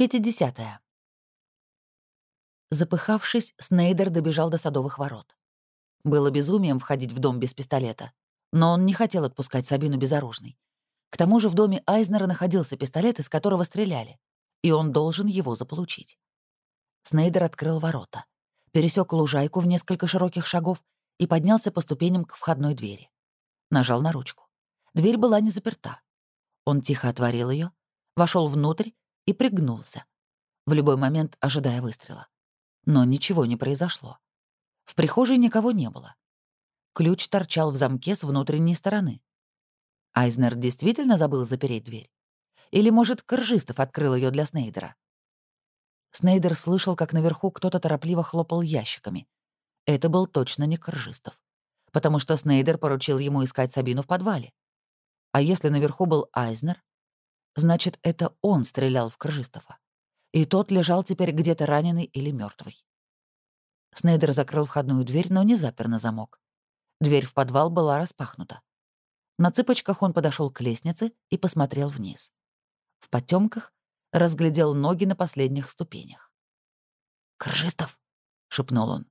50. Запыхавшись, Снейдер добежал до садовых ворот. Было безумием входить в дом без пистолета, но он не хотел отпускать Сабину безоружной. К тому же в доме Айзнера находился пистолет, из которого стреляли, и он должен его заполучить. Снейдер открыл ворота, пересек лужайку в несколько широких шагов и поднялся по ступеням к входной двери. Нажал на ручку. Дверь была не заперта. Он тихо отворил ее, вошел внутрь и пригнулся, в любой момент ожидая выстрела. Но ничего не произошло. В прихожей никого не было. Ключ торчал в замке с внутренней стороны. Айзнер действительно забыл запереть дверь? Или, может, Кржистов открыл ее для Снейдера? Снейдер слышал, как наверху кто-то торопливо хлопал ящиками. Это был точно не Кржистов. Потому что Снейдер поручил ему искать Сабину в подвале. А если наверху был Айзнер, Значит, это он стрелял в Крыжистова. И тот лежал теперь где-то раненый или мертвый. Снейдер закрыл входную дверь, но не запер на замок. Дверь в подвал была распахнута. На цыпочках он подошел к лестнице и посмотрел вниз. В потемках разглядел ноги на последних ступенях. «Крыжистов!» — шепнул он.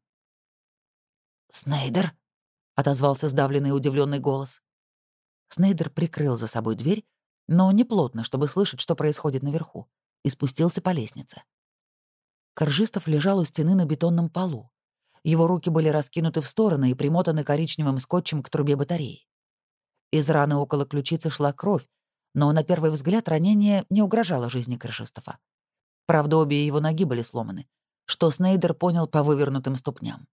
«Снейдер!» — отозвался сдавленный удивленный голос. Снейдер прикрыл за собой дверь, но не плотно, чтобы слышать, что происходит наверху, и спустился по лестнице. Коржистов лежал у стены на бетонном полу. Его руки были раскинуты в стороны и примотаны коричневым скотчем к трубе батареи. Из раны около ключицы шла кровь, но на первый взгляд ранение не угрожало жизни Крышистова. Правда, обе его ноги были сломаны, что Снейдер понял по вывернутым ступням.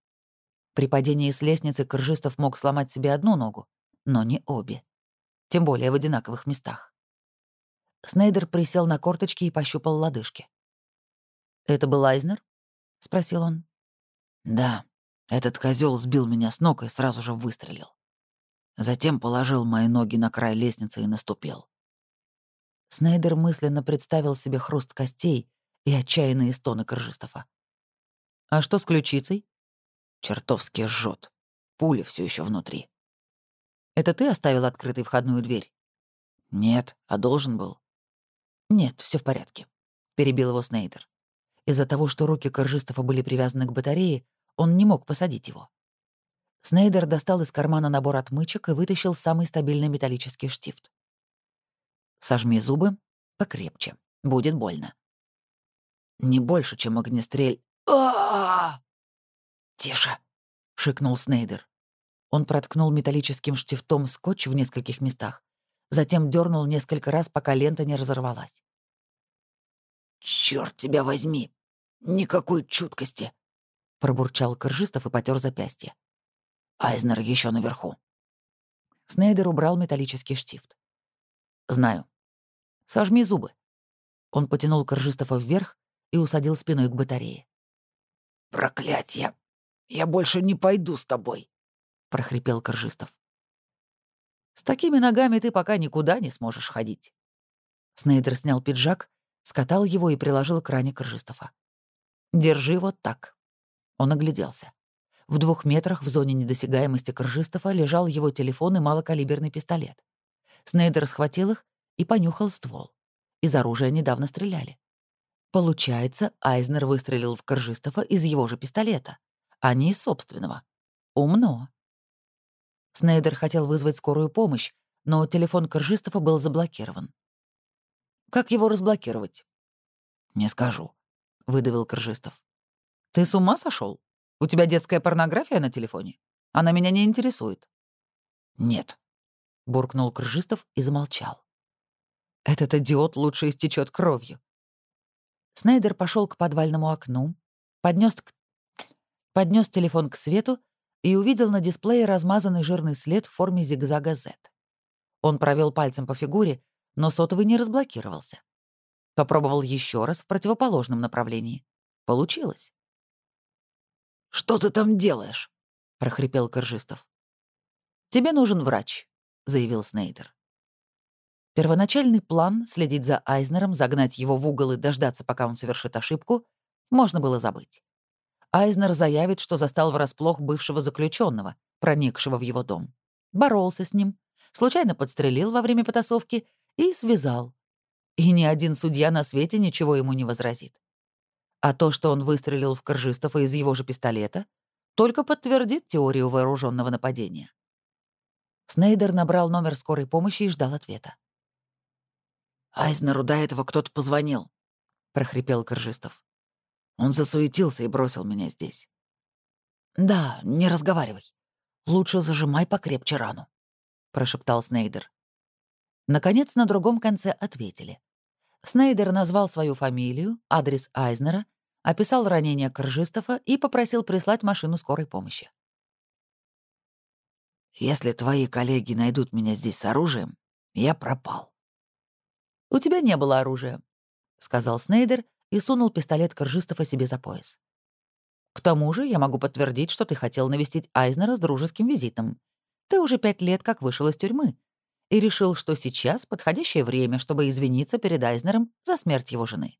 При падении с лестницы Крыжистов мог сломать себе одну ногу, но не обе. Тем более в одинаковых местах. Снейдер присел на корточки и пощупал лодыжки. «Это был Айзнер?» — спросил он. «Да, этот козел сбил меня с ног и сразу же выстрелил. Затем положил мои ноги на край лестницы и наступил». Снейдер мысленно представил себе хруст костей и отчаянные стоны Крыжистова. «А что с ключицей?» «Чертовски жжет. Пуля все еще внутри». «Это ты оставил открытой входную дверь?» «Нет, а должен был. «Нет, все в порядке», — перебил его Снейдер. Из-за того, что руки Коржистова были привязаны к батарее, он не мог посадить его. Снейдер достал из кармана набор отмычек и вытащил самый стабильный металлический штифт. «Сожми зубы покрепче. Будет больно». «Не больше, чем огнестрель...» а «Тише!» — шикнул Снейдер. Он проткнул металлическим штифтом скотч в нескольких местах, затем дернул несколько раз, пока лента не разорвалась. Черт тебя возьми! Никакой чуткости!» — пробурчал Коржистов и потер запястье. «Айзнер еще наверху». Снейдер убрал металлический штифт. «Знаю. Сожми зубы». Он потянул Коржистова вверх и усадил спиной к батарее. «Проклятье! Я больше не пойду с тобой!» — прохрипел Коржистов. С такими ногами ты пока никуда не сможешь ходить». Снейдер снял пиджак, скатал его и приложил к ране Крыжистова. «Держи вот так». Он огляделся. В двух метрах в зоне недосягаемости Крыжистова лежал его телефон и малокалиберный пистолет. Снейдер схватил их и понюхал ствол. Из оружия недавно стреляли. Получается, Айзнер выстрелил в Крыжистова из его же пистолета, а не из собственного. Умно. Снейдер хотел вызвать скорую помощь, но телефон Коржистова был заблокирован. «Как его разблокировать?» «Не скажу», — выдавил Коржистов. «Ты с ума сошел? У тебя детская порнография на телефоне? Она меня не интересует». «Нет», — буркнул Крыжистов и замолчал. «Этот идиот лучше истечет кровью». Снейдер пошел к подвальному окну, поднес, к... поднес телефон к свету и увидел на дисплее размазанный жирный след в форме зигзага Z. Он провел пальцем по фигуре, но сотовый не разблокировался. Попробовал еще раз в противоположном направлении. Получилось. «Что ты там делаешь?» — прохрипел Коржистов. «Тебе нужен врач», — заявил Снейдер. Первоначальный план — следить за Айзнером, загнать его в угол и дождаться, пока он совершит ошибку — можно было забыть. Айзнер заявит, что застал врасплох бывшего заключенного, проникшего в его дом. Боролся с ним, случайно подстрелил во время потасовки и связал. и ни один судья на свете ничего ему не возразит. А то, что он выстрелил в Коржистова из его же пистолета, только подтвердит теорию вооруженного нападения. Снейдер набрал номер скорой помощи и ждал ответа. «Айзнеру до этого кто-то позвонил», — прохрипел Коржистов. «Он засуетился и бросил меня здесь». «Да, не разговаривай. Лучше зажимай покрепче рану», — прошептал Снейдер. Наконец, на другом конце ответили. Снейдер назвал свою фамилию, адрес Айзнера, описал ранение Коржистова и попросил прислать машину скорой помощи. «Если твои коллеги найдут меня здесь с оружием, я пропал». «У тебя не было оружия», — сказал Снейдер и сунул пистолет Коржистова себе за пояс. «К тому же я могу подтвердить, что ты хотел навестить Айзнера с дружеским визитом. Ты уже пять лет как вышел из тюрьмы и решил, что сейчас подходящее время, чтобы извиниться перед Айзнером за смерть его жены.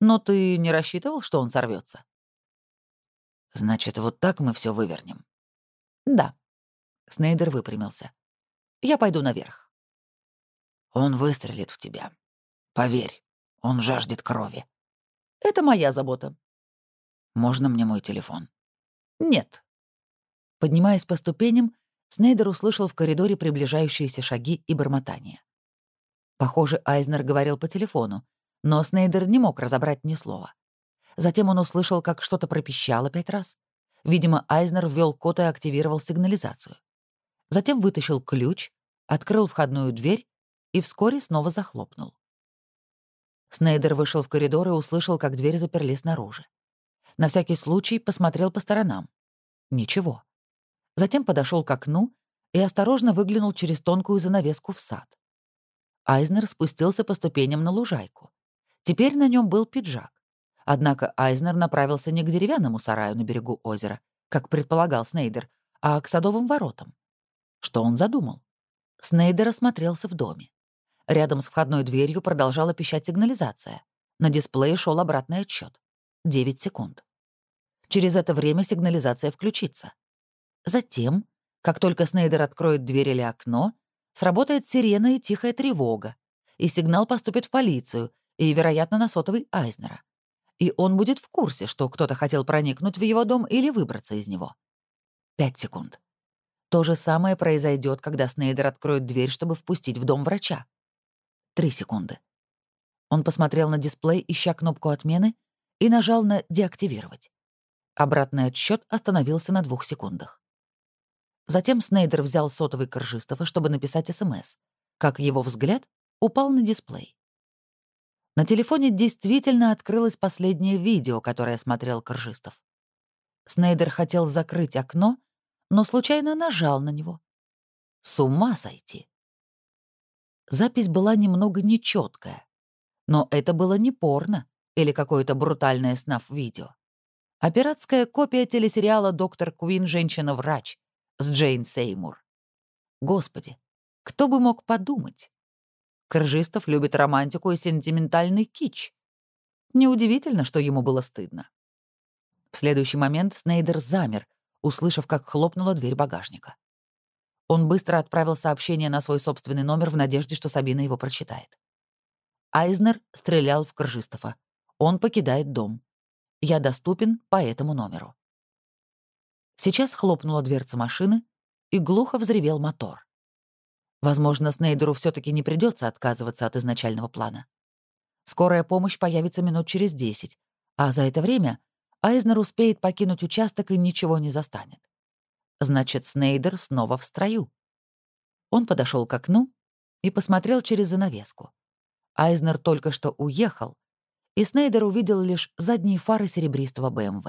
Но ты не рассчитывал, что он сорвется? «Значит, вот так мы все вывернем?» «Да», Снейдер выпрямился. «Я пойду наверх». «Он выстрелит в тебя. Поверь, он жаждет крови». «Это моя забота». «Можно мне мой телефон?» «Нет». Поднимаясь по ступеням, Снейдер услышал в коридоре приближающиеся шаги и бормотание. Похоже, Айзнер говорил по телефону, но Снейдер не мог разобрать ни слова. Затем он услышал, как что-то пропищало пять раз. Видимо, Айзнер ввел код и активировал сигнализацию затем вытащил ключ, открыл входную дверь и вскоре снова захлопнул. Снейдер вышел в коридор и услышал, как дверь заперли снаружи. На всякий случай посмотрел по сторонам. Ничего. Затем подошел к окну и осторожно выглянул через тонкую занавеску в сад. Айзнер спустился по ступеням на лужайку. Теперь на нем был пиджак. Однако Айзнер направился не к деревянному сараю на берегу озера, как предполагал Снейдер, а к садовым воротам. Что он задумал? Снейдер осмотрелся в доме. Рядом с входной дверью продолжала пищать сигнализация. На дисплее шел обратный отсчет. 9 секунд. Через это время сигнализация включится. Затем, как только Снейдер откроет дверь или окно, сработает сирена и тихая тревога, и сигнал поступит в полицию и, вероятно, на сотовый Айзнера. И он будет в курсе, что кто-то хотел проникнуть в его дом или выбраться из него. Пять секунд. То же самое произойдет, когда Снейдер откроет дверь, чтобы впустить в дом врача. Три секунды. Он посмотрел на дисплей, ища кнопку отмены, и нажал на «деактивировать». Обратный отсчет остановился на двух секундах. Затем Снейдер взял сотовый Коржистова, чтобы написать СМС. Как его взгляд упал на дисплей. На телефоне действительно открылось последнее видео, которое смотрел Коржистов. Снейдер хотел закрыть окно, но случайно нажал на него. С ума сойти. Запись была немного нечеткая, но это было не порно или какое-то брутальное снаф-видео, а пиратская копия телесериала «Доктор Куин. Женщина-врач» с Джейн Сеймур. Господи, кто бы мог подумать? Крыжистов любит романтику и сентиментальный кич. Неудивительно, что ему было стыдно. В следующий момент Снейдер замер, услышав, как хлопнула дверь багажника. Он быстро отправил сообщение на свой собственный номер в надежде, что Сабина его прочитает. Айзнер стрелял в Крыжистова. Он покидает дом. Я доступен по этому номеру. Сейчас хлопнула дверца машины, и глухо взревел мотор. Возможно, Снейдеру все таки не придется отказываться от изначального плана. Скорая помощь появится минут через десять, а за это время Айзнер успеет покинуть участок и ничего не застанет. Значит, Снейдер снова в строю. Он подошел к окну и посмотрел через занавеску. Айзнер только что уехал, и Снейдер увидел лишь задние фары серебристого БМВ.